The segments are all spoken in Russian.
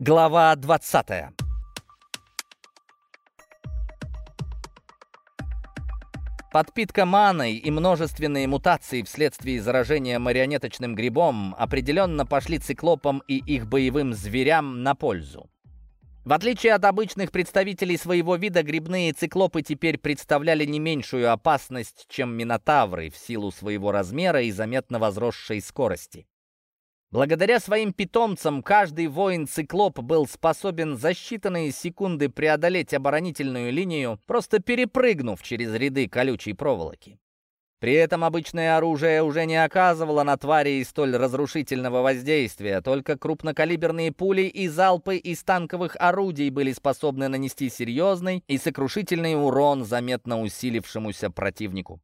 Глава 20 Подпитка маной и множественные мутации вследствие заражения марионеточным грибом определенно пошли циклопам и их боевым зверям на пользу. В отличие от обычных представителей своего вида, грибные циклопы теперь представляли не меньшую опасность, чем минотавры в силу своего размера и заметно возросшей скорости. Благодаря своим питомцам каждый воин-циклоп был способен за считанные секунды преодолеть оборонительную линию, просто перепрыгнув через ряды колючей проволоки. При этом обычное оружие уже не оказывало на твари столь разрушительного воздействия, только крупнокалиберные пули и залпы из танковых орудий были способны нанести серьезный и сокрушительный урон заметно усилившемуся противнику.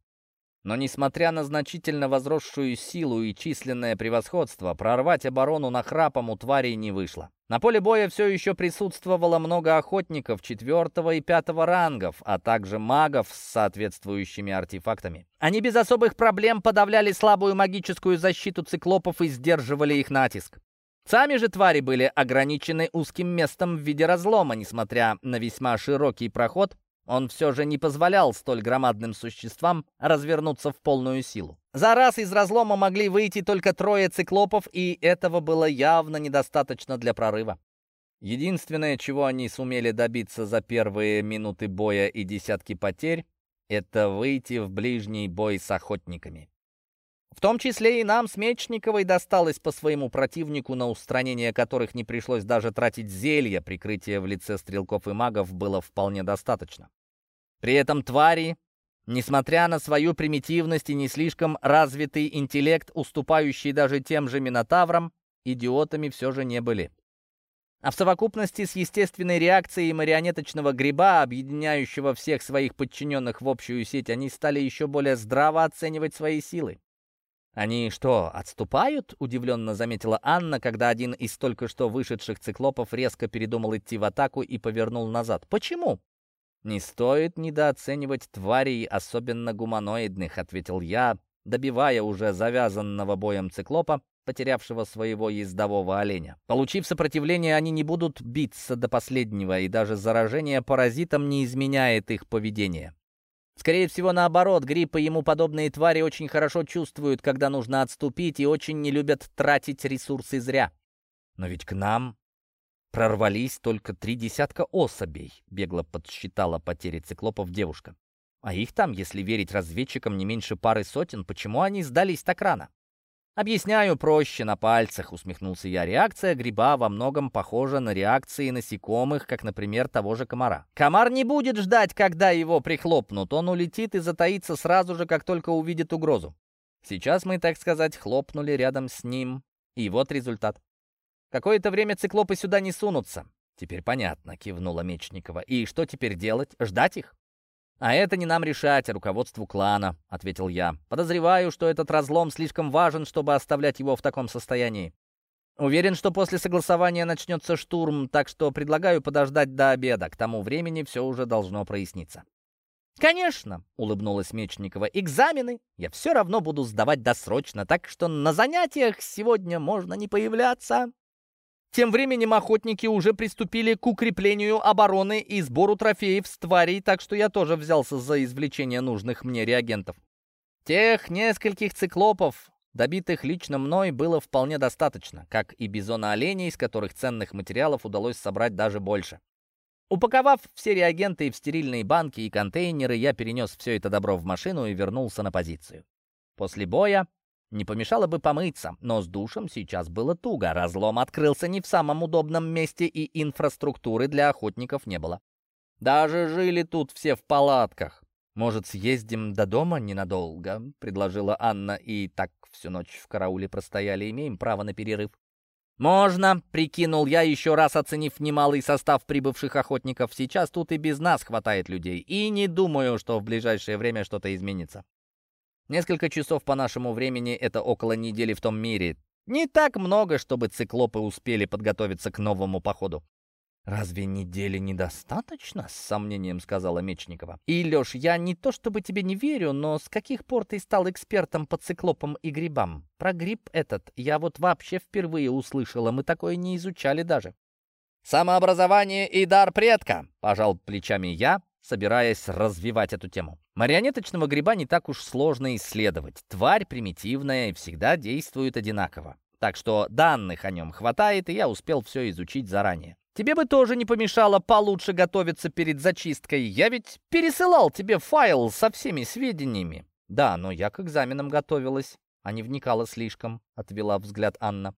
Но несмотря на значительно возросшую силу и численное превосходство, прорвать оборону на храпом у тварей не вышло. На поле боя все еще присутствовало много охотников четвертого и пятого рангов, а также магов с соответствующими артефактами. Они без особых проблем подавляли слабую магическую защиту циклопов и сдерживали их натиск. Сами же твари были ограничены узким местом в виде разлома, несмотря на весьма широкий проход, он все же не позволял столь громадным существам развернуться в полную силу. За раз из разлома могли выйти только трое циклопов, и этого было явно недостаточно для прорыва. Единственное, чего они сумели добиться за первые минуты боя и десятки потерь, это выйти в ближний бой с охотниками. В том числе и нам с Мечниковой досталось по своему противнику, на устранение которых не пришлось даже тратить зелья, прикрытие в лице стрелков и магов было вполне достаточно. При этом твари, несмотря на свою примитивность и не слишком развитый интеллект, уступающий даже тем же Минотаврам, идиотами все же не были. А в совокупности с естественной реакцией марионеточного гриба, объединяющего всех своих подчиненных в общую сеть, они стали еще более здраво оценивать свои силы. «Они что, отступают?» — удивленно заметила Анна, когда один из только что вышедших циклопов резко передумал идти в атаку и повернул назад. «Почему?» «Не стоит недооценивать тварей, особенно гуманоидных», — ответил я, добивая уже завязанного боем циклопа, потерявшего своего ездового оленя. Получив сопротивление, они не будут биться до последнего, и даже заражение паразитом не изменяет их поведение. Скорее всего, наоборот, грипп и ему подобные твари очень хорошо чувствуют, когда нужно отступить, и очень не любят тратить ресурсы зря. Но ведь к нам прорвались только три десятка особей, бегло подсчитала потери циклопов девушка. А их там, если верить разведчикам, не меньше пары сотен. Почему они сдались так рано? «Объясняю проще, на пальцах», — усмехнулся я. «Реакция гриба во многом похожа на реакции насекомых, как, например, того же комара. Комар не будет ждать, когда его прихлопнут. Он улетит и затаится сразу же, как только увидит угрозу. Сейчас мы, так сказать, хлопнули рядом с ним. И вот результат. Какое-то время циклопы сюда не сунутся. Теперь понятно, кивнула Мечникова. И что теперь делать? Ждать их? «А это не нам решать, а руководству клана», — ответил я. «Подозреваю, что этот разлом слишком важен, чтобы оставлять его в таком состоянии. Уверен, что после согласования начнется штурм, так что предлагаю подождать до обеда. К тому времени все уже должно проясниться». «Конечно», — улыбнулась Мечникова, — «экзамены я все равно буду сдавать досрочно, так что на занятиях сегодня можно не появляться». Тем временем охотники уже приступили к укреплению обороны и сбору трофеев с тварей, так что я тоже взялся за извлечение нужных мне реагентов. Тех нескольких циклопов, добитых лично мной, было вполне достаточно, как и бизона оленей, из которых ценных материалов удалось собрать даже больше. Упаковав все реагенты в стерильные банки и контейнеры, я перенес все это добро в машину и вернулся на позицию. После боя не помешало бы помыться, но с душем сейчас было туго. Разлом открылся не в самом удобном месте, и инфраструктуры для охотников не было. Даже жили тут все в палатках. «Может, съездим до дома ненадолго?» — предложила Анна, и так всю ночь в карауле простояли, имеем право на перерыв. «Можно», — прикинул я, еще раз оценив немалый состав прибывших охотников. «Сейчас тут и без нас хватает людей, и не думаю, что в ближайшее время что-то изменится». Несколько часов по нашему времени — это около недели в том мире. Не так много, чтобы циклопы успели подготовиться к новому походу. «Разве недели недостаточно?» — с сомнением сказала Мечникова. «И, Леш, я не то чтобы тебе не верю, но с каких пор ты стал экспертом по циклопам и грибам? Про гриб этот я вот вообще впервые услышала, мы такое не изучали даже». «Самообразование и дар предка», — пожал плечами я, собираясь развивать эту тему. Марионеточного гриба не так уж сложно исследовать. Тварь примитивная и всегда действует одинаково. Так что данных о нем хватает, и я успел все изучить заранее. Тебе бы тоже не помешало получше готовиться перед зачисткой. Я ведь пересылал тебе файл со всеми сведениями. Да, но я к экзаменам готовилась, а не вникала слишком, отвела взгляд Анна.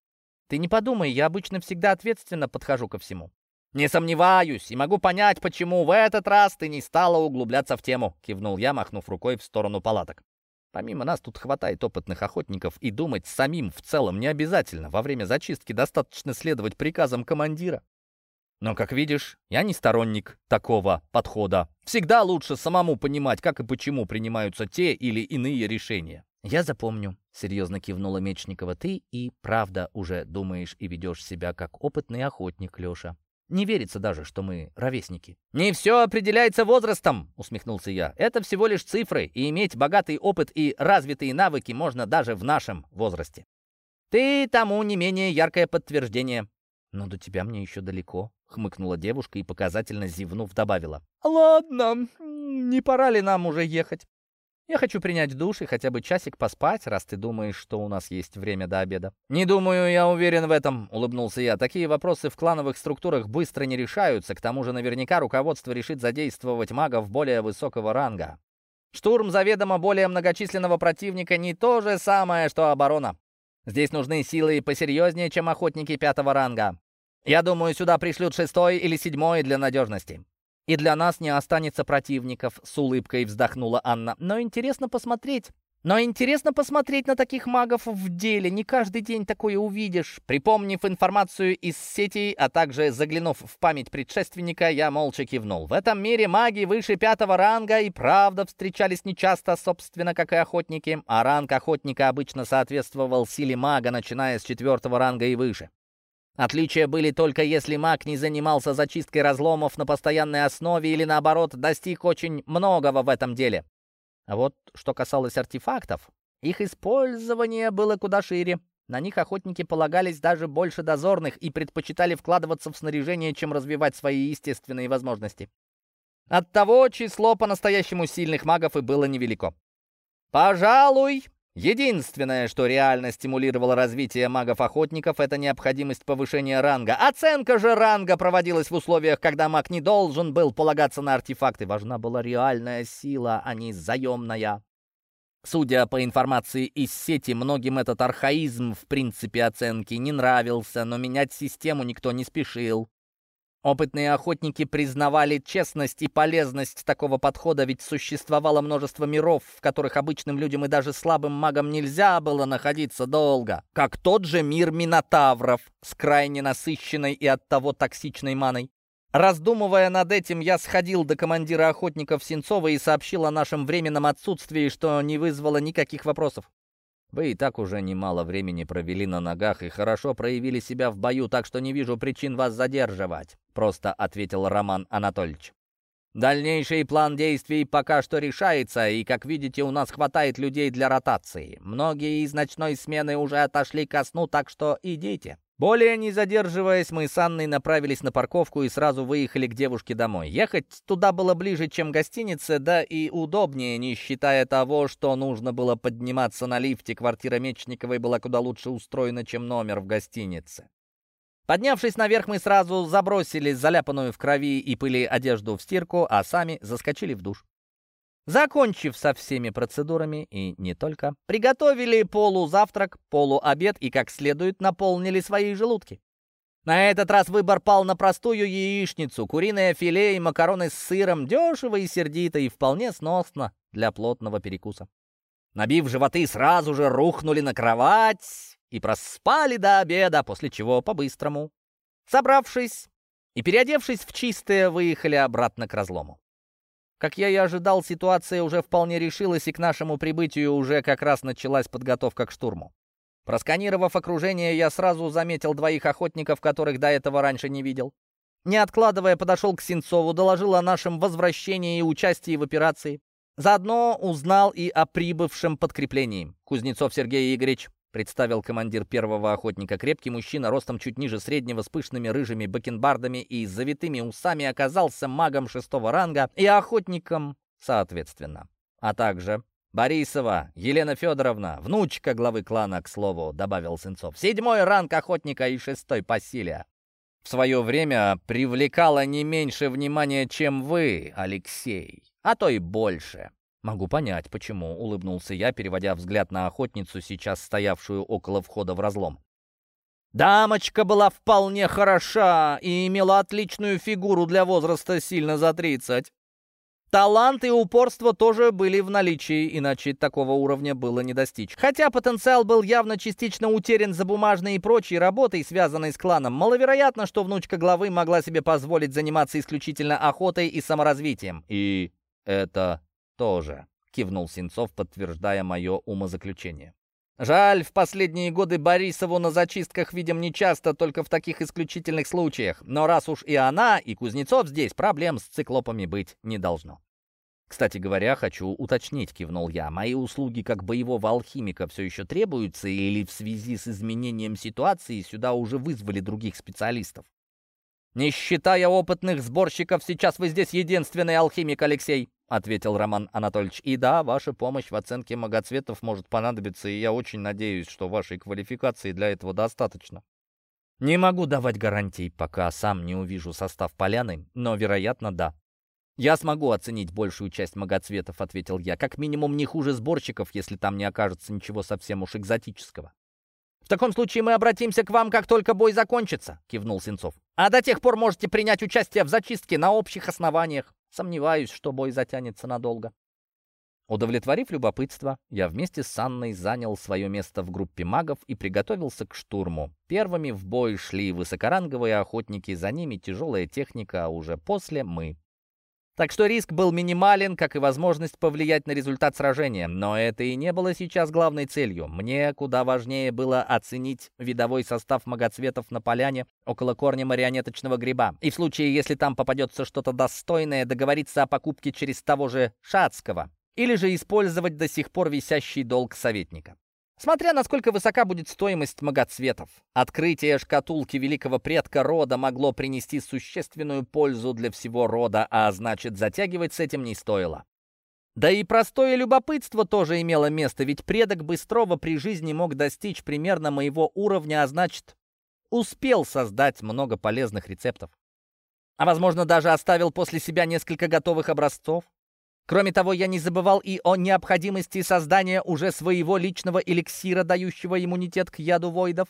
Ты не подумай, я обычно всегда ответственно подхожу ко всему. «Не сомневаюсь, и могу понять, почему в этот раз ты не стала углубляться в тему», — кивнул я, махнув рукой в сторону палаток. «Помимо нас тут хватает опытных охотников, и думать самим в целом не обязательно. Во время зачистки достаточно следовать приказам командира. Но, как видишь, я не сторонник такого подхода. Всегда лучше самому понимать, как и почему принимаются те или иные решения. «Я запомню», — серьезно кивнула Мечникова. «Ты и правда уже думаешь и ведешь себя как опытный охотник, Леша. Не верится даже, что мы ровесники». «Не все определяется возрастом», — усмехнулся я. «Это всего лишь цифры, и иметь богатый опыт и развитые навыки можно даже в нашем возрасте. Ты тому не менее яркое подтверждение». «Но до тебя мне еще далеко», — хмыкнула девушка и, показательно зевнув, добавила. «Ладно, не пора ли нам уже ехать? Я хочу принять душ и хотя бы часик поспать, раз ты думаешь, что у нас есть время до обеда». «Не думаю, я уверен в этом», — улыбнулся я. «Такие вопросы в клановых структурах быстро не решаются. К тому же наверняка руководство решит задействовать магов более высокого ранга. Штурм заведомо более многочисленного противника не то же самое, что оборона. Здесь нужны силы посерьезнее, чем охотники пятого ранга. Я думаю, сюда пришлют шестой или седьмой для надежности. И для нас не останется противников, с улыбкой вздохнула Анна. Но интересно посмотреть. Но интересно посмотреть на таких магов в деле. Не каждый день такое увидишь. Припомнив информацию из сети, а также заглянув в память предшественника, я молча кивнул. В этом мире маги выше пятого ранга и правда встречались нечасто, собственно, как и охотники. А ранг охотника обычно соответствовал силе мага, начиная с четвертого ранга и выше. Отличия были только если маг не занимался зачисткой разломов на постоянной основе или, наоборот, достиг очень многого в этом деле. А вот что касалось артефактов, их использование было куда шире. На них охотники полагались даже больше дозорных и предпочитали вкладываться в снаряжение, чем развивать свои естественные возможности. Оттого число по-настоящему сильных магов и было невелико. «Пожалуй, Единственное, что реально стимулировало развитие магов-охотников, это необходимость повышения ранга. Оценка же ранга проводилась в условиях, когда маг не должен был полагаться на артефакты. Важна была реальная сила, а не заемная. Судя по информации из сети, многим этот архаизм в принципе оценки не нравился, но менять систему никто не спешил. Опытные охотники признавали честность и полезность такого подхода, ведь существовало множество миров, в которых обычным людям и даже слабым магам нельзя было находиться долго. Как тот же мир Минотавров с крайне насыщенной и оттого токсичной маной. Раздумывая над этим, я сходил до командира охотников Сенцова и сообщил о нашем временном отсутствии, что не вызвало никаких вопросов. Вы и так уже немало времени провели на ногах и хорошо проявили себя в бою, так что не вижу причин вас задерживать», — просто ответил Роман Анатольевич. «Дальнейший план действий пока что решается, и, как видите, у нас хватает людей для ротации. Многие из ночной смены уже отошли ко сну, так что идите». Более не задерживаясь, мы с Анной направились на парковку и сразу выехали к девушке домой. Ехать туда было ближе, чем гостиница, да и удобнее, не считая того, что нужно было подниматься на лифте. Квартира Мечниковой была куда лучше устроена, чем номер в гостинице. Поднявшись наверх, мы сразу забросили заляпанную в крови и пыли одежду в стирку, а сами заскочили в душ. Закончив со всеми процедурами и не только, приготовили полузавтрак, полуобед и как следует наполнили свои желудки. На этот раз выбор пал на простую яичницу, куриное филе и макароны с сыром, дешево и сердито и вполне сносно для плотного перекуса. Набив животы, сразу же рухнули на кровать и проспали до обеда, после чего по-быстрому, собравшись и переодевшись в чистое, выехали обратно к разлому. Как я и ожидал, ситуация уже вполне решилась, и к нашему прибытию уже как раз началась подготовка к штурму. Просканировав окружение, я сразу заметил двоих охотников, которых до этого раньше не видел. Не откладывая, подошел к Сенцову, доложил о нашем возвращении и участии в операции. Заодно узнал и о прибывшем подкреплении. «Кузнецов Сергей Игоревич», представил командир первого охотника. Крепкий мужчина, ростом чуть ниже среднего, с пышными рыжими бакенбардами и завитыми усами, оказался магом шестого ранга и охотником соответственно. А также Борисова Елена Федоровна, внучка главы клана, к слову, добавил Сенцов. Седьмой ранг охотника и шестой по силе. В свое время привлекала не меньше внимания, чем вы, Алексей, а то и больше. «Могу понять, почему», — улыбнулся я, переводя взгляд на охотницу, сейчас стоявшую около входа в разлом. Дамочка была вполне хороша и имела отличную фигуру для возраста сильно за тридцать. Талант и упорство тоже были в наличии, иначе такого уровня было не достичь. Хотя потенциал был явно частично утерян за бумажной и прочей работой, связанной с кланом, маловероятно, что внучка главы могла себе позволить заниматься исключительно охотой и саморазвитием. И это тоже, кивнул Сенцов, подтверждая мое умозаключение. Жаль, в последние годы Борисову на зачистках видим нечасто, только в таких исключительных случаях. Но раз уж и она, и Кузнецов здесь, проблем с циклопами быть не должно. «Кстати говоря, хочу уточнить», — кивнул я, «мои услуги как боевого алхимика все еще требуются или в связи с изменением ситуации сюда уже вызвали других специалистов?» «Не считая опытных сборщиков, сейчас вы здесь единственный алхимик, Алексей», — ответил Роман Анатольевич. «И да, ваша помощь в оценке многоцветов может понадобиться, и я очень надеюсь, что вашей квалификации для этого достаточно». «Не могу давать гарантий, пока сам не увижу состав поляны, но, вероятно, да». «Я смогу оценить большую часть многоцветов», — ответил я. «Как минимум не хуже сборщиков, если там не окажется ничего совсем уж экзотического». «В таком случае мы обратимся к вам, как только бой закончится», — кивнул Сенцов. «А до тех пор можете принять участие в зачистке на общих основаниях. Сомневаюсь, что бой затянется надолго». Удовлетворив любопытство, я вместе с Анной занял свое место в группе магов и приготовился к штурму. Первыми в бой шли высокоранговые охотники, за ними тяжелая техника, а уже после мы. Так что риск был минимален, как и возможность повлиять на результат сражения. Но это и не было сейчас главной целью. Мне куда важнее было оценить видовой состав многоцветов на поляне около корня марионеточного гриба. И в случае, если там попадется что-то достойное, договориться о покупке через того же Шацкого. Или же использовать до сих пор висящий долг советника. Смотря насколько высока будет стоимость многоцветов. Открытие шкатулки великого предка рода могло принести существенную пользу для всего рода, а значит, затягивать с этим не стоило. Да и простое любопытство тоже имело место, ведь предок Быстрова при жизни мог достичь примерно моего уровня, а значит, успел создать много полезных рецептов. А возможно, даже оставил после себя несколько готовых образцов. Кроме того, я не забывал и о необходимости создания уже своего личного эликсира, дающего иммунитет к яду войдов.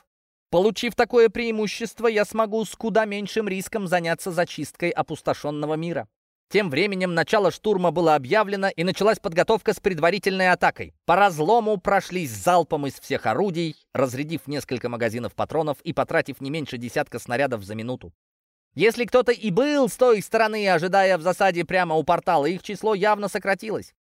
Получив такое преимущество, я смогу с куда меньшим риском заняться зачисткой опустошенного мира. Тем временем начало штурма было объявлено, и началась подготовка с предварительной атакой. По разлому прошлись залпом из всех орудий, разрядив несколько магазинов патронов и потратив не меньше десятка снарядов за минуту. Если кто-то и был с той стороны, ожидая в засаде прямо у портала, их число явно сократилось.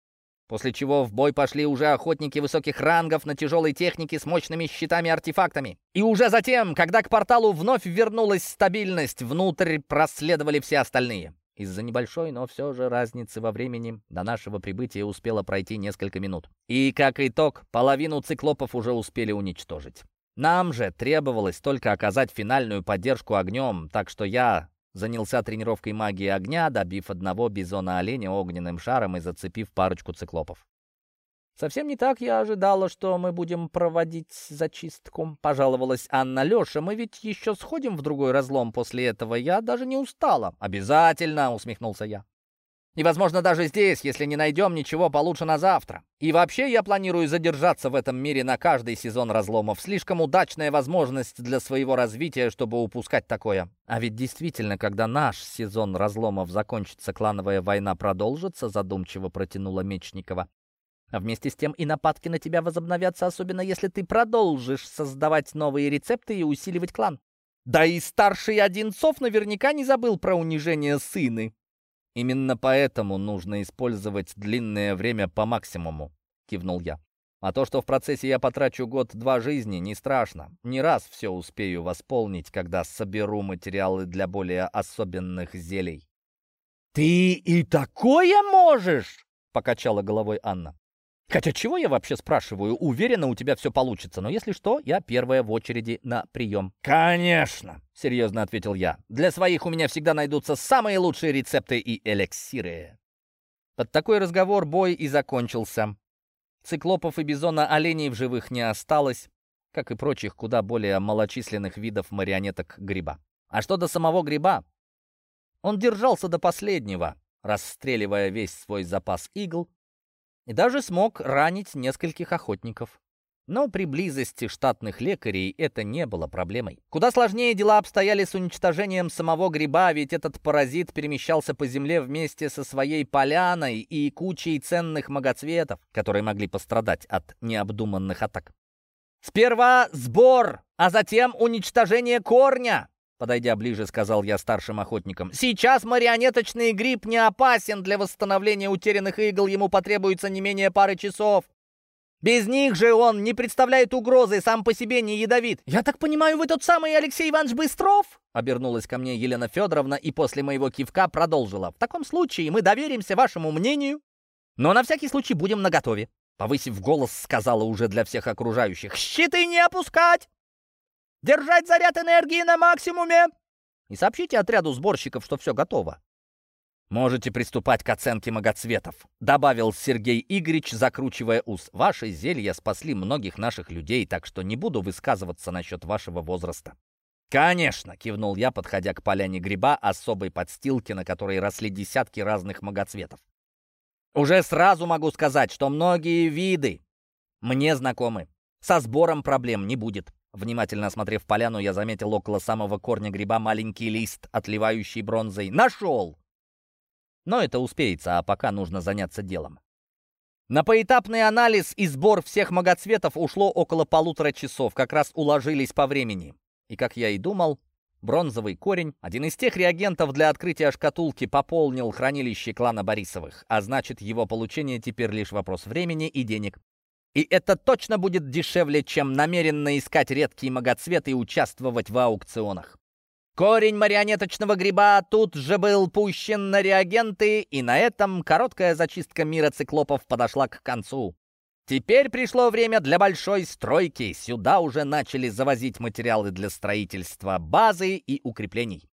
После чего в бой пошли уже охотники высоких рангов на тяжелой технике с мощными щитами-артефактами. И уже затем, когда к порталу вновь вернулась стабильность, внутрь проследовали все остальные. Из-за небольшой, но все же разницы во времени до нашего прибытия успело пройти несколько минут. И, как итог, половину циклопов уже успели уничтожить. Нам же требовалось только оказать финальную поддержку огнем, так что я занялся тренировкой магии огня, добив одного бизона-оленя огненным шаром и зацепив парочку циклопов. «Совсем не так я ожидала, что мы будем проводить зачистку», — пожаловалась Анна Леша. «Мы ведь еще сходим в другой разлом после этого. Я даже не устала». «Обязательно», — усмехнулся я. И, возможно, даже здесь, если не найдем ничего получше на завтра. И вообще я планирую задержаться в этом мире на каждый сезон разломов. Слишком удачная возможность для своего развития, чтобы упускать такое. А ведь действительно, когда наш сезон разломов закончится, клановая война продолжится, задумчиво протянула Мечникова. А вместе с тем и нападки на тебя возобновятся, особенно если ты продолжишь создавать новые рецепты и усиливать клан. Да и старший Одинцов наверняка не забыл про унижение сыны. Именно поэтому нужно использовать длинное время по максимуму, кивнул я. А то, что в процессе я потрачу год-два жизни, не страшно. Не раз все успею восполнить, когда соберу материалы для более особенных зелий. «Ты и такое можешь?» — покачала головой Анна. Хотя чего я вообще спрашиваю? Уверена, у тебя все получится. Но если что, я первая в очереди на прием. «Конечно!» — серьезно ответил я. «Для своих у меня всегда найдутся самые лучшие рецепты и эликсиры». Под такой разговор бой и закончился. Циклопов и бизона оленей в живых не осталось, как и прочих куда более малочисленных видов марионеток гриба. А что до самого гриба? Он держался до последнего, расстреливая весь свой запас игл, и даже смог ранить нескольких охотников. Но при близости штатных лекарей это не было проблемой. Куда сложнее дела обстояли с уничтожением самого гриба, ведь этот паразит перемещался по земле вместе со своей поляной и кучей ценных многоцветов, которые могли пострадать от необдуманных атак. «Сперва сбор, а затем уничтожение корня!» Подойдя ближе, сказал я старшим охотникам. «Сейчас марионеточный гриб не опасен. Для восстановления утерянных игл ему потребуется не менее пары часов. Без них же он не представляет угрозы, сам по себе не ядовит. Я так понимаю, вы тот самый Алексей Иванович Быстров?» Обернулась ко мне Елена Федоровна и после моего кивка продолжила. «В таком случае мы доверимся вашему мнению, но на всякий случай будем наготове». Повысив голос, сказала уже для всех окружающих. «Щиты не опускать! Держать заряд энергии на максимуме! И сообщите отряду сборщиков, что все готово. «Можете приступать к оценке многоцветов», — добавил Сергей Игоревич, закручивая ус. «Ваши зелья спасли многих наших людей, так что не буду высказываться насчет вашего возраста». «Конечно!» — кивнул я, подходя к поляне гриба, особой подстилки, на которой росли десятки разных многоцветов. «Уже сразу могу сказать, что многие виды мне знакомы. Со сбором проблем не будет. Внимательно осмотрев поляну, я заметил около самого корня гриба маленький лист, отливающий бронзой. Нашел! Но это успеется, а пока нужно заняться делом. На поэтапный анализ и сбор всех многоцветов ушло около полутора часов, как раз уложились по времени. И, как я и думал, бронзовый корень, один из тех реагентов для открытия шкатулки, пополнил хранилище клана Борисовых, а значит, его получение теперь лишь вопрос времени и денег. И это точно будет дешевле, чем намеренно искать редкие многоцветы и участвовать в аукционах. Корень марионеточного гриба тут же был пущен на реагенты, и на этом короткая зачистка мира циклопов подошла к концу. Теперь пришло время для большой стройки. Сюда уже начали завозить материалы для строительства базы и укреплений.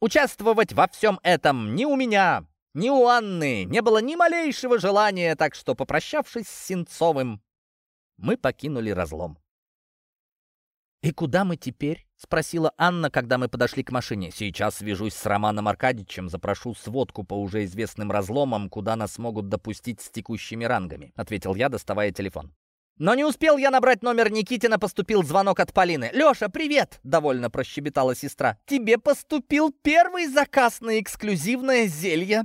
Участвовать во всем этом ни у меня, ни у Анны не было ни малейшего желания, так что, попрощавшись с Синцовым, мы покинули разлом. «И куда мы теперь?» — спросила Анна, когда мы подошли к машине. «Сейчас свяжусь с Романом Аркадьевичем, запрошу сводку по уже известным разломам, куда нас могут допустить с текущими рангами», — ответил я, доставая телефон. Но не успел я набрать номер Никитина, поступил звонок от Полины. «Леша, привет!» — довольно прощебетала сестра. «Тебе поступил первый заказ на эксклюзивное зелье!»